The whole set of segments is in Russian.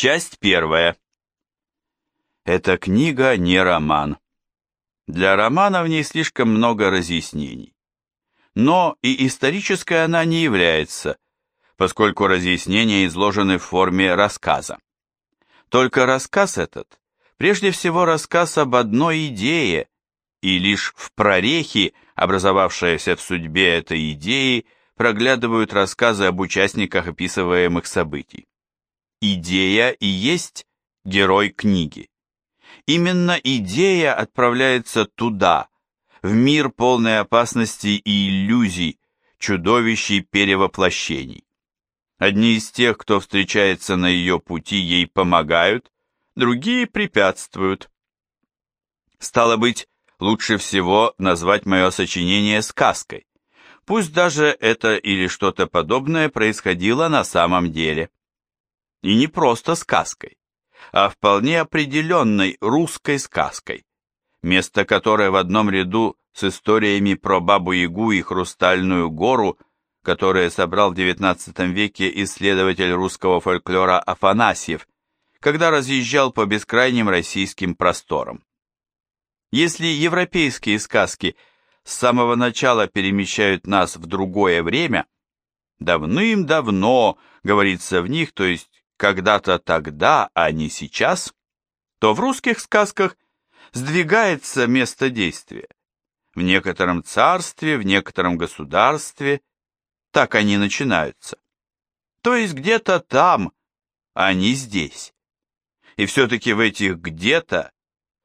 Часть первая. Эта книга не роман. Для романа в ней слишком много разъяснений. Но и исторической она не является, поскольку разъяснения изложены в форме рассказа. Только рассказ этот, прежде всего рассказ об одной идее, и лишь в прорехе, образовавшейся в судьбе этой идеи, проглядывают рассказы об участниках описываемых событий. Идея и есть герой книги. Именно идея отправляется туда, в мир полной опасности и иллюзий, чудовищей перевоплощений. Одни из тех, кто встречается на ее пути, ей помогают, другие препятствуют. Стало быть, лучше всего назвать мое сочинение сказкой, пусть даже это или что-то подобное происходило на самом деле. И не просто сказкой а вполне определенной русской сказкой, место которой в одном ряду с историями про Бабу-Ягу и Хрустальную гору, которые собрал в XIX веке исследователь русского фольклора Афанасьев, когда разъезжал по бескрайним российским просторам. Если европейские сказки с самого начала перемещают нас в другое время, давным-давно, говорится в них, то есть когда-то тогда, а не сейчас, то в русских сказках сдвигается место действия. В некотором царстве, в некотором государстве, так они начинаются. То есть где-то там, а не здесь. И все-таки в этих где-то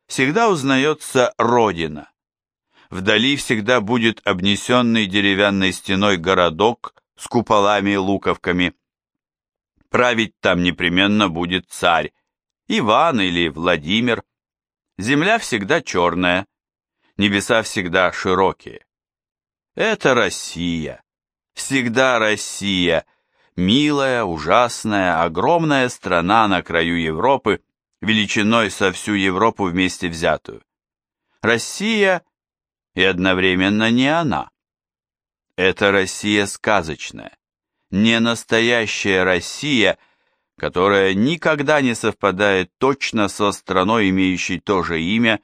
всегда узнается Родина. Вдали всегда будет обнесенный деревянной стеной городок с куполами и луковками – Править там непременно будет царь, Иван или Владимир. Земля всегда черная, небеса всегда широкие. Это Россия, всегда Россия, милая, ужасная, огромная страна на краю Европы, величиной со всю Европу вместе взятую. Россия и одновременно не она. Это Россия сказочная не настоящая Россия, которая никогда не совпадает точно со страной, имеющей то же имя,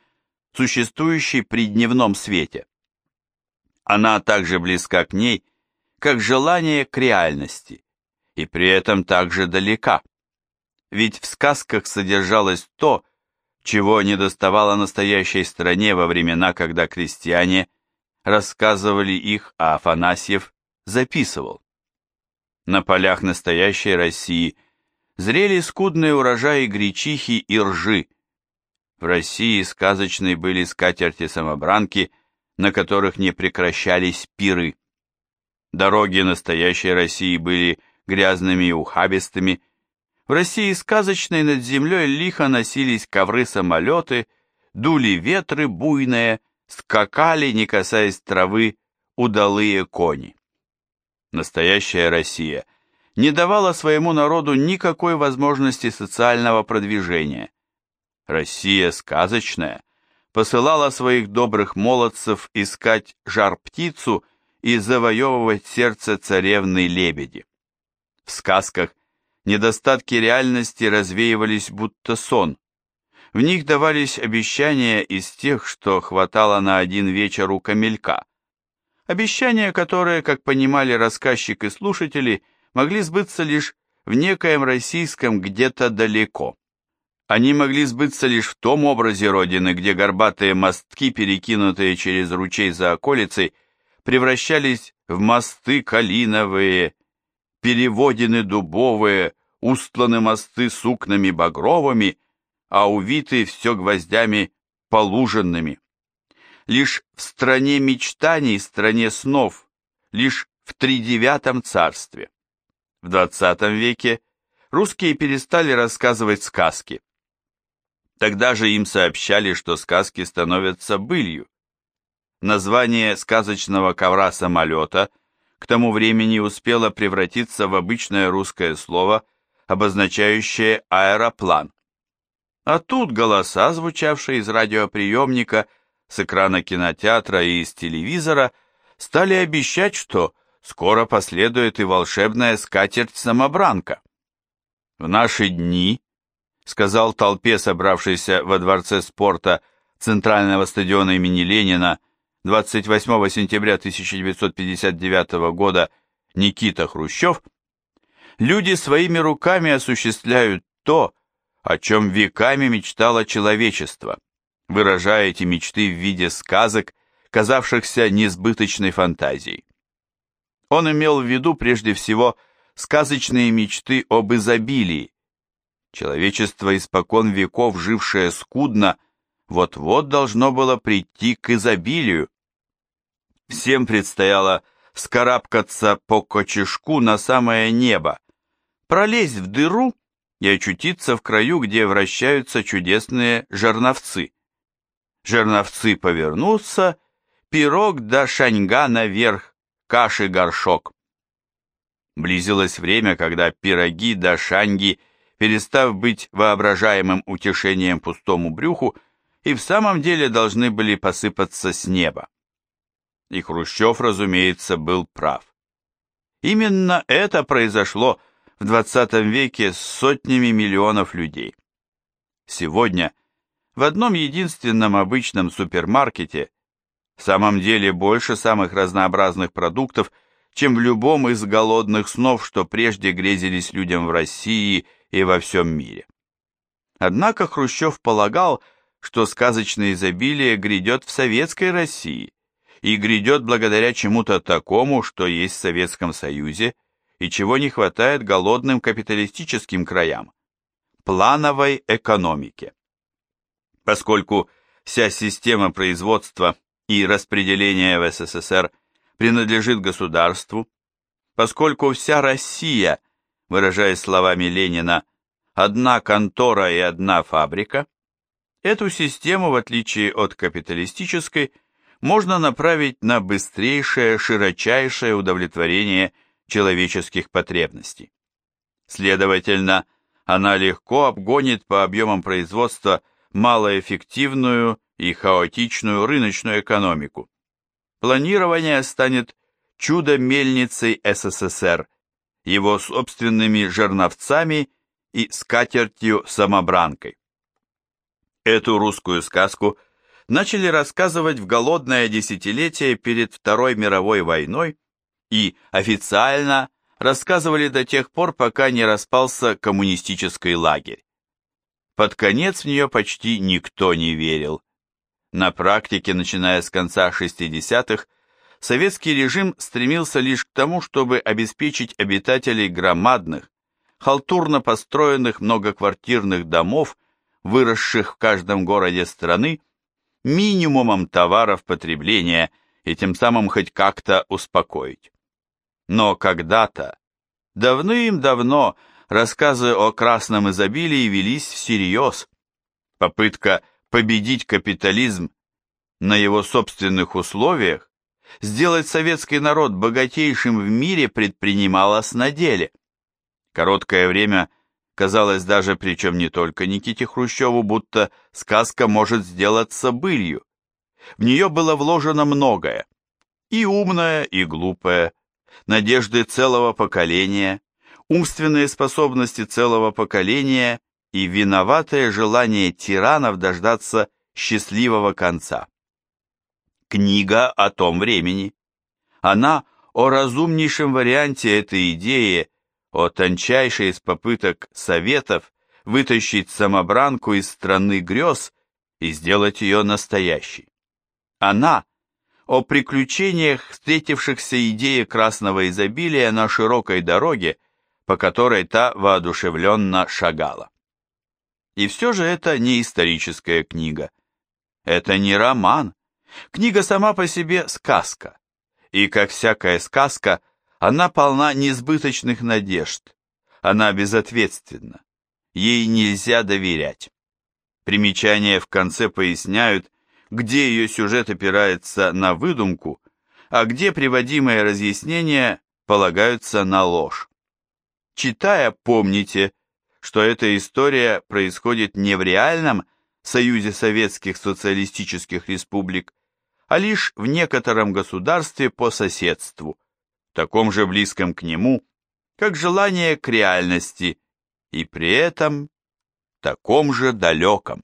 существующей при дневном свете. Она также близка к ней, как желание к реальности, и при этом также далека. Ведь в сказках содержалось то, чего не доставало настоящей стране во времена, когда крестьяне рассказывали их, а Афанасьев записывал. На полях настоящей России зрели скудные урожаи гречихи и ржи. В России сказочные были скатерти-самобранки, на которых не прекращались пиры. Дороги настоящей России были грязными и ухабистыми. В России сказочной над землей лихо носились ковры-самолеты, дули ветры буйные, скакали, не касаясь травы, удалые кони. Настоящая Россия не давала своему народу никакой возможности социального продвижения. Россия сказочная посылала своих добрых молодцев искать жар-птицу и завоевывать сердце царевны лебеди. В сказках недостатки реальности развеивались будто сон. В них давались обещания из тех, что хватало на один вечер у камелька. Обещания, которые, как понимали рассказчик и слушатели, могли сбыться лишь в некоем российском где-то далеко. Они могли сбыться лишь в том образе Родины, где горбатые мостки, перекинутые через ручей за околицей, превращались в мосты калиновые, переводины дубовые, устланы мосты сукнами багровыми, а увиты все гвоздями полуженными лишь в стране мечтаний, стране снов, лишь в тридевятом царстве. В двадцатом веке русские перестали рассказывать сказки. Тогда же им сообщали, что сказки становятся былью. Название сказочного ковра самолета к тому времени успело превратиться в обычное русское слово, обозначающее аэроплан. А тут голоса, звучавшие из радиоприемника, с экрана кинотеатра и из телевизора стали обещать, что скоро последует и волшебная скатерть-самобранка. В наши дни сказал толпе, собравшейся во Дворце спорта Центрального стадиона имени Ленина 28 сентября 1959 года Никита Хрущев, люди своими руками осуществляют то, о чем веками мечтало человечество, выражая эти мечты в виде сказок, казавшихся несбыточной фантазией. Он имел в виду прежде всего сказочные мечты об изобилии. Человечество, испокон веков жившее скудно, вот-вот должно было прийти к изобилию. Всем предстояло скарабкаться по кочешку на самое небо, пролезть в дыру и очутиться в краю, где вращаются чудесные жерновцы. Жерновцы повернутся, пирог до шаньга наверх, каши горшок. Близилось время, когда пироги до шаньги, перестав быть воображаемым утешением пустому брюху, и в самом деле должны были посыпаться с неба. И Хрущев, разумеется, был прав. Именно это произошло в 20 веке с сотнями миллионов людей. Сегодня в одном единственном обычном супермаркете в самом деле больше самых разнообразных продуктов, чем в любом из голодных снов, что прежде грезились людям в России и во всем мире. Однако Хрущев полагал, что сказочное изобилие грядет в советской России и грядет благодаря чему-то такому, что есть в Советском Союзе и чего не хватает голодным капиталистическим краям – плановой экономике. Поскольку вся система производства и распределения в СССР принадлежит государству, поскольку вся Россия, выражаясь словами Ленина, одна контора и одна фабрика, эту систему, в отличие от капиталистической, можно направить на быстрейшее, широчайшее удовлетворение человеческих потребностей. Следовательно, она легко обгонит по объемам производства малоэффективную и хаотичную рыночную экономику. Планирование станет чудо-мельницей СССР, его собственными жерновцами и скатертью-самобранкой. Эту русскую сказку начали рассказывать в голодное десятилетие перед Второй мировой войной и официально рассказывали до тех пор, пока не распался коммунистический лагерь. Под конец в нее почти никто не верил. На практике, начиная с конца 60-х, советский режим стремился лишь к тому, чтобы обеспечить обитателей громадных, халтурно построенных многоквартирных домов, выросших в каждом городе страны, минимумом товаров потребления и тем самым хоть как-то успокоить. Но когда-то, давным-давно, рассказы о красном изобилии велись всерьез. Попытка победить капитализм на его собственных условиях, сделать советский народ богатейшим в мире предпринималось на деле. Короткое время казалось даже, причем не только Никите Хрущеву, будто сказка может сделаться былью. В нее было вложено многое, и умное, и глупое, надежды целого поколения, умственные способности целого поколения и виноватое желание тиранов дождаться счастливого конца. Книга о том времени. Она о разумнейшем варианте этой идеи, о тончайшей из попыток советов вытащить самобранку из страны грез и сделать ее настоящей. Она о приключениях встретившихся идеи красного изобилия на широкой дороге, по которой та воодушевленно шагала. И все же это не историческая книга. Это не роман. Книга сама по себе сказка. И, как всякая сказка, она полна несбыточных надежд. Она безответственна. Ей нельзя доверять. Примечания в конце поясняют, где ее сюжет опирается на выдумку, а где приводимые разъяснения полагаются на ложь. Читая, помните, что эта история происходит не в реальном Союзе Советских Социалистических Республик, а лишь в некотором государстве по соседству, таком же близком к нему, как желание к реальности, и при этом таком же далеком.